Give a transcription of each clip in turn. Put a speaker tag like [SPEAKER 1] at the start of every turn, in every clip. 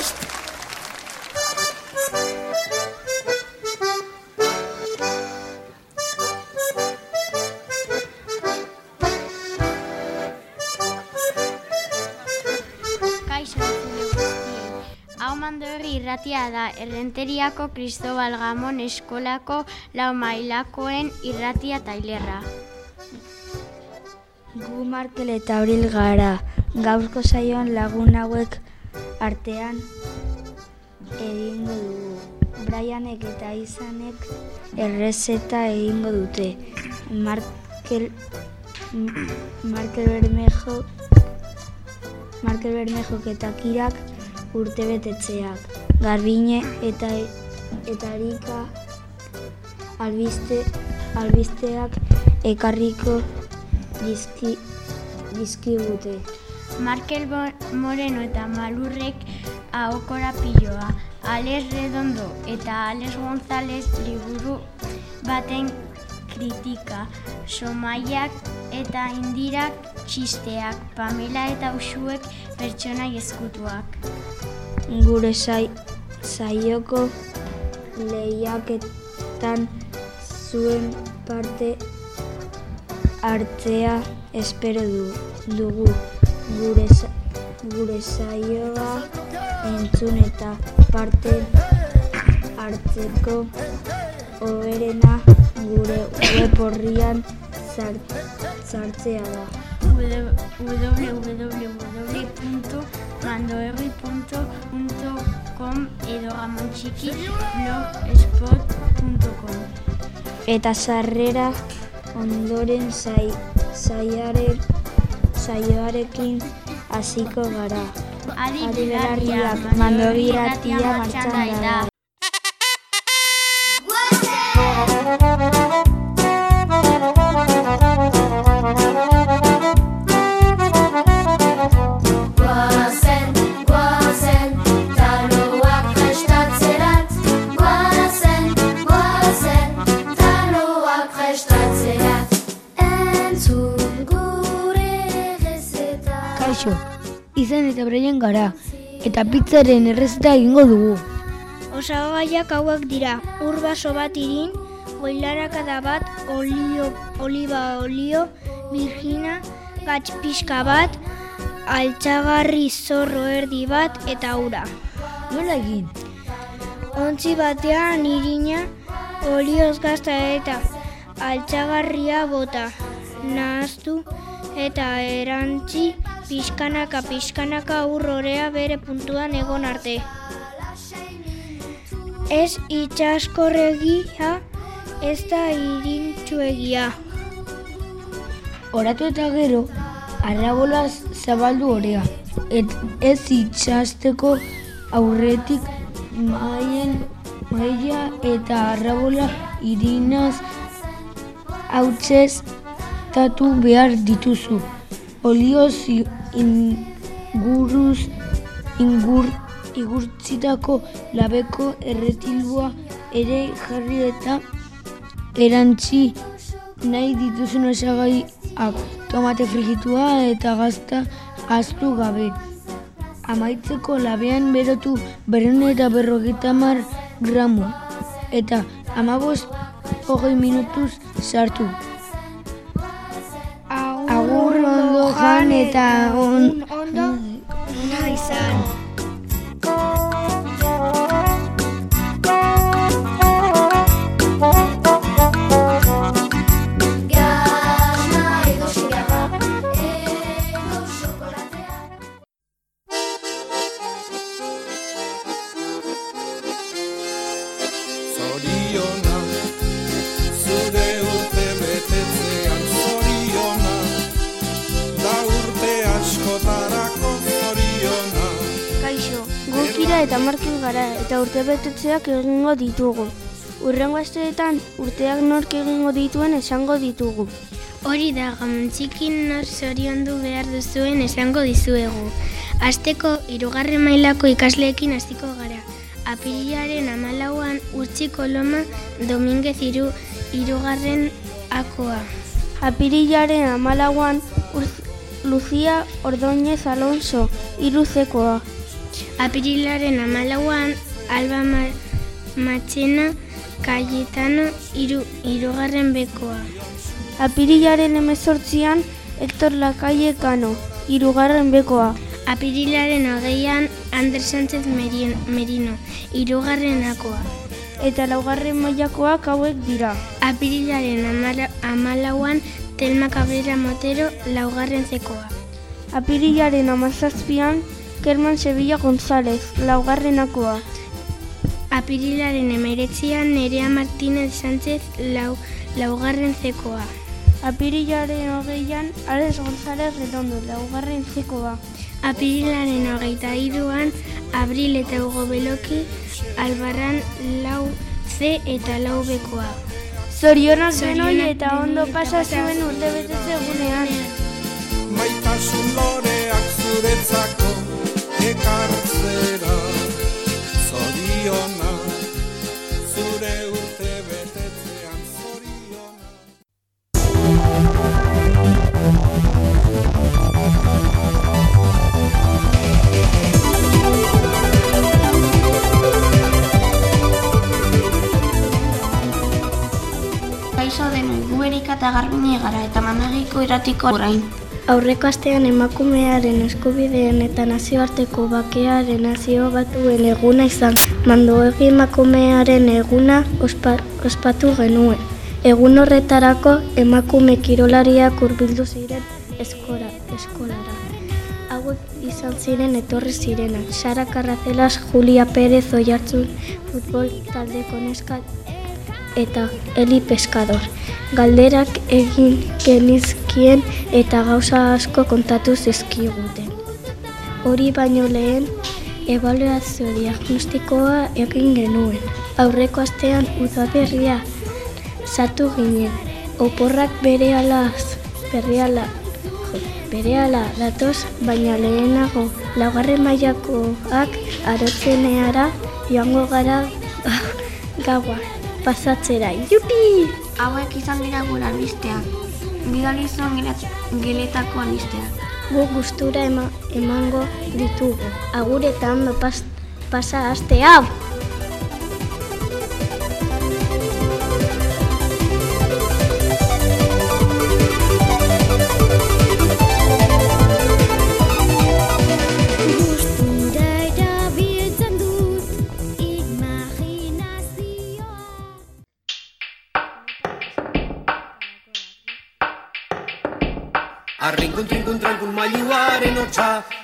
[SPEAKER 1] prest!
[SPEAKER 2] Kaixo. Hau mandorri irratia da Errenteriako Cristobal Gamon eskolako lau mailakoen irratia tailerra.
[SPEAKER 3] Gu Markel eta Abril gara. Gaurko saioan lagun hauek artean egingo dugu. Brianek eta Izanek errezeta egingo dute. Markel Markel Bermejo Markel Bermejok eta Kirak urtebetetzeak. Garbine eta eta Erika albiste albisteak ekarriko dizki dizkigute.
[SPEAKER 2] Markel Moreno eta Malurrek ahokora piloa. Alex Redondo eta Alex González liburu baten kritika. Somaiak eta Indirak txisteak. Pamela eta Usuek pertsona ezkutuak.
[SPEAKER 3] Gure sai, saioko lehiaketan zuen parte hartzea espero du, dugu. Gure, gure saioa entzun eta parte hartzeko oberena gure web horrian sartzea da.
[SPEAKER 2] www.mandoherri.com edo gamontxiki blogspot.com
[SPEAKER 3] Eta sarrera ondoren sai, saiaren, saioarekin hasiko gara.
[SPEAKER 2] Adi
[SPEAKER 3] Adi
[SPEAKER 2] belarriak,
[SPEAKER 3] belarriak,
[SPEAKER 2] mandobiratia martxan da.
[SPEAKER 4] Izen eta breien gara, eta pizzaren errezeta egingo dugu.
[SPEAKER 5] Osagaiak hauek dira, ur baso bat irin, goilarakada bat, olio, oliba olio, virgina, gatz pixka bat, altxagarri zorro erdi bat eta ura.
[SPEAKER 4] Nola egin?
[SPEAKER 5] Ontzi batean irina, olioz gazta eta altxagarria bota, nahaztu eta erantzi pixkanaka pixkanaka urrorea bere puntuan egon arte. Ez itxaskorregia, ez da irintxuegia.
[SPEAKER 4] Oratu eta gero, arrabolaz zabaldu orea. Et ez itxasteko aurretik maien maia eta arrabola irinaz hautsez tatu behar dituzu. Olioz i- inguruz ingur igurtzitako labeko erretilboa ere jarri eta erantzi nahi dituzun osagaiak tomate frigitua eta gazta aztu gabe. Amaitzeko labean berotu berren eta berrogeita hamar gramo eta amabost hogei minutuz sartu. Ondo jan
[SPEAKER 5] gukira eta markil gara eta urte betetzeak egingo ditugu. Urrengo asteetan urteak nork egingo dituen esango ditugu.
[SPEAKER 2] Hori da, gamontzikin nor zoriondu behar duzuen esango dizuegu. Asteko hirugarren mailako ikasleekin hasiko gara. Apirilaren amalauan utziko loma Dominguez iru, hirugarren akoa.
[SPEAKER 5] Apirilaren amalauan Lucia Ordóñez Alonso, iruzekoa.
[SPEAKER 1] Apirilaren amalauan, Alba Ma Matxena Cayetano iru, irugarren bekoa.
[SPEAKER 6] Apirilaren emezortzian, Hector Lakaie Kano, irugarren bekoa.
[SPEAKER 1] Apirilaren hogeian, Ander Sánchez Merino, irugarrenakoa.
[SPEAKER 6] Eta laugarren mailakoak hauek dira.
[SPEAKER 1] Apirilaren amala, amalauan, Telma Cabrera Motero, laugarren zekoa.
[SPEAKER 6] Apirilaren amazazpian, Kerman Sevilla González, laugarrenakoa.
[SPEAKER 1] Apirilaren emeretzian, Nerea Martínez Sánchez, lau, laugarren zekoa.
[SPEAKER 6] Apirilaren hogeian, Alex González Redondo, laugarren zekoa.
[SPEAKER 1] Apirilaren hogeita iruan, Abril eta Hugo Beloki, Albarran lau C eta lau bekoa.
[SPEAKER 6] Zorionak denoi eta ondo pasa zuen urte betetze egunean.
[SPEAKER 7] Maitasun loreak zuretzako ekartzera Zoriona Zure urte betetzean zoriona
[SPEAKER 8] Kaixo denoi, gu Erika eta Garbine gara eta managiko iratiko orain.
[SPEAKER 9] Aurreko astean emakumearen eskubideen eta nazioarteko bakearen nazio batuen eguna izan. Mandoegi emakumearen eguna ospa, ospatu genuen. Egun horretarako emakume kirolariak hurbildu ziren eskora, eskolara. Hauek izan ziren etorri zirenak. Sara Carracelas, Julia Pérez Oiartzun, futbol taldeko neska eta Eli Pescador. Galderak egin genizkien eta gauza asko kontatu zizkiguten. Hori baino lehen, evaluazio diagnostikoa egin genuen. Aurreko astean udaberria zatu ginen. Oporrak bere alaz, bere ala, bere ala datoz, baina lehenago laugarren mailakoak arotzeneara joango gara gaua pasatzera. Jupi!
[SPEAKER 8] Hauek izan dira gure albisteak. Bidali zuen gelet- geletako albisteak.
[SPEAKER 9] Gu gustura ema, emango ditugu. Agur eta ondo pas, pasa aste hau!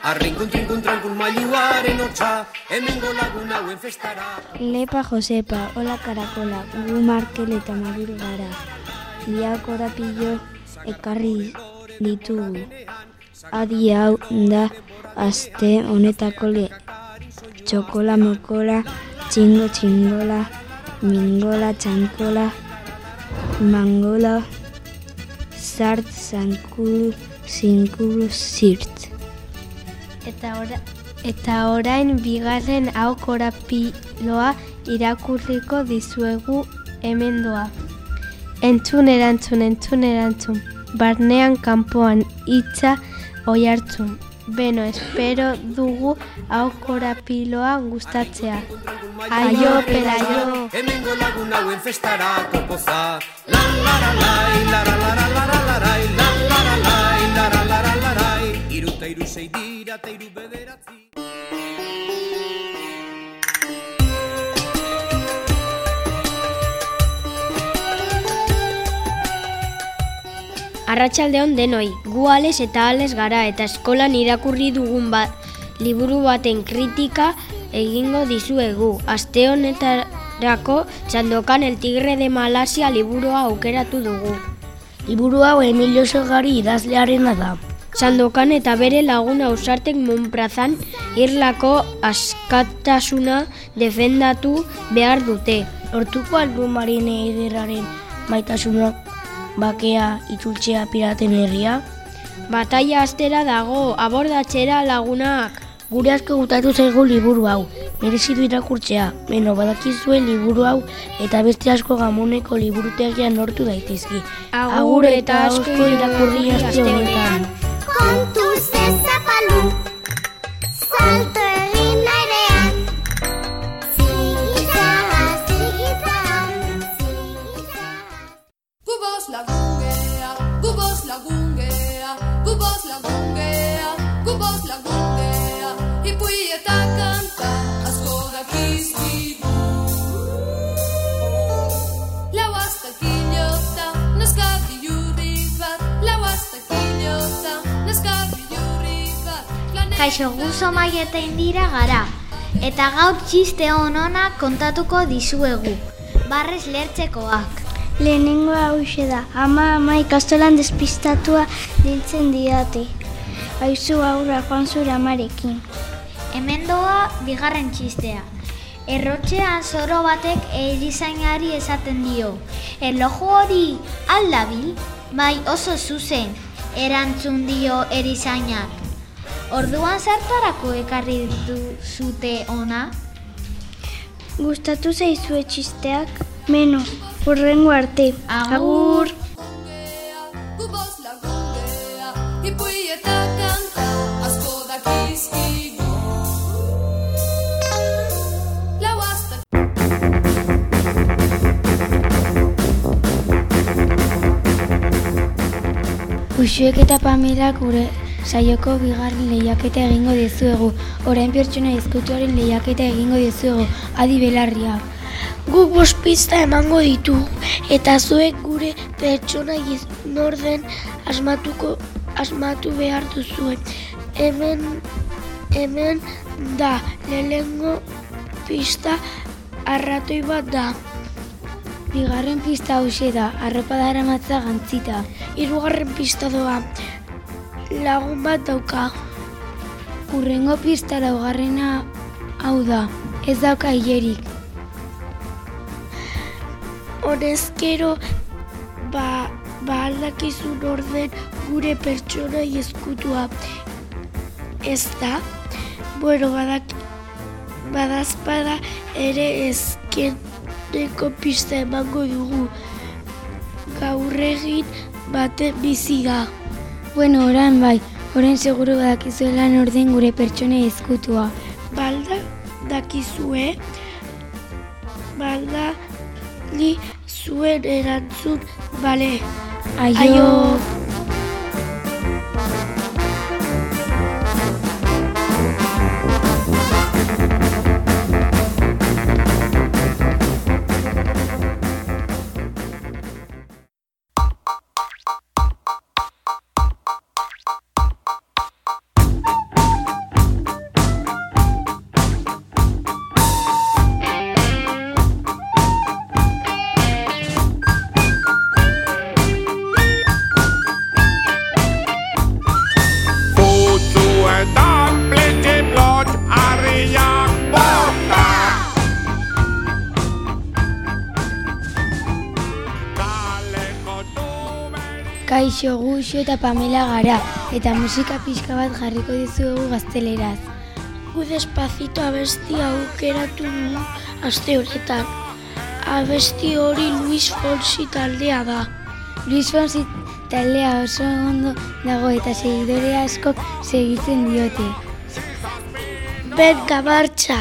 [SPEAKER 10] Arrinkun trinkun trankun mailuaren hotxa Hemengo lagun hauen festara
[SPEAKER 6] Lepa Josepa, hola karakola, gu Markel eta Maril gara. Biak orapillo ekarri ditugu. Adi hau da aste honetako le txokola mokola, txingo txingola, mingola txankola, mangola, zart zankulu, zinkulu zirt.
[SPEAKER 1] Eta, ora, eta orain bigarren hau korapiloa irakurriko dizuegu hemen doa. Entzun erantzun, entzun erantzun, barnean kanpoan hitza oi hartzun. Beno, espero dugu hau korapiloa gustatzea. Aio, pelaio!
[SPEAKER 10] Hemengo lagun hauen festarako poza La la la la la la la la la la la la la eta iru sei dira eta iru bederatzi
[SPEAKER 11] Arratsaldeon denoi, gu ales eta ales gara eta eskolan irakurri dugun bat liburu baten kritika egingo dizuegu. Aste honetarako txandokan El Tigre de Malasia liburua aukeratu dugu.
[SPEAKER 12] Liburu hau Emilio Sogari idazlearena da.
[SPEAKER 11] Sandokan eta bere laguna ausartek Monprazan irlako askatasuna defendatu behar dute.
[SPEAKER 12] Hortuko albumarine ederaren maitasunak bakea itzultzea piraten herria.
[SPEAKER 11] Bataia astera dago, abordatxera lagunak.
[SPEAKER 12] Gure asko gutatu zaigu liburu hau, merezi du irakurtzea, beno badakizue liburu hau eta beste asko gamoneko liburutegian lortu daitezki.
[SPEAKER 11] Agur eta asko
[SPEAKER 12] irakurri aste honetan.
[SPEAKER 13] con tus desapalú.
[SPEAKER 14] Kaixo guzo maieta indira gara. Eta gaur txiste honona kontatuko dizuegu. Barrez lertzekoak.
[SPEAKER 9] Lehenengo hause da, ama ama ikastolan despistatua dintzen diate. Aizu aurra joan zure amarekin.
[SPEAKER 14] Hemen doa bigarren txistea. Errotxean zoro batek erizainari esaten dio. Erloju hori aldabil, bai oso zuzen, erantzun dio erizainak. Orduan zertarako ekarri zute ona?
[SPEAKER 9] Gustatu zaizue txisteak? Meno, urrengo arte.
[SPEAKER 14] Agur.
[SPEAKER 13] Astak
[SPEAKER 3] Uxuek eta Pamela gure saioko bigarren lehiaketa egingo dizuegu. Orain pertsona ezkutuaren lehiaketa egingo dizuegu. Adi belarria.
[SPEAKER 15] Guk bost pista emango ditu eta zuek gure pertsona iz- nor den asmatuko asmatu behar duzue. Hemen hemen da lehenengo pista arratoi bat da.
[SPEAKER 3] Bigarren pista hause da, arropa daramatza gantzita.
[SPEAKER 15] Hirugarren pista doa lagun bat dauka.
[SPEAKER 3] Urrengo pista laugarrena hau da, ez dauka hilerik.
[SPEAKER 15] Honezkero ba, ba aldakizun orden gure pertsona ezkutua. Ez da? Bueno, badak, badazpada ere ezkeneko pista emango dugu. Gaur egin baten bizi da.
[SPEAKER 3] Bueno, oran bai, orain seguru badakizuela norden gure pertsona ezkutua.
[SPEAKER 15] Balda dakizue, balda li zuen erantzun, bale.
[SPEAKER 3] Aio!
[SPEAKER 15] Aio.
[SPEAKER 3] Kaixo Guxo eta Pamela gara, eta musika pixka bat jarriko dizuegu gazteleraz.
[SPEAKER 15] Gu despacito abesti aukeratu dugu aste honetan. Abesti hori Luis Fonsi taldea da.
[SPEAKER 3] Luis Fonsi taldea oso ondo dago eta segidore askok segitzen diote.
[SPEAKER 15] Benga, martxa!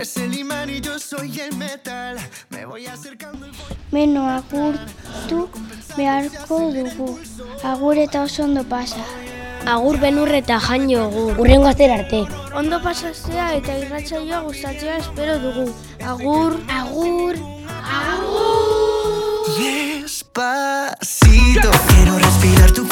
[SPEAKER 16] eres el imán y yo soy el metal. Me voy acercando y voy.
[SPEAKER 9] Meno agurtu beharko dugu. Agur eta oso ondo pasa.
[SPEAKER 11] Agur benur eta jan jogur. Urrengo astera arte.
[SPEAKER 15] Ondo pasatzea eta irratsaioa gustatzea espero dugu. Agur!
[SPEAKER 11] Agur!
[SPEAKER 16] Despacito, quiero respirar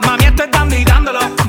[SPEAKER 16] mami,
[SPEAKER 7] estoy dando y dándolo.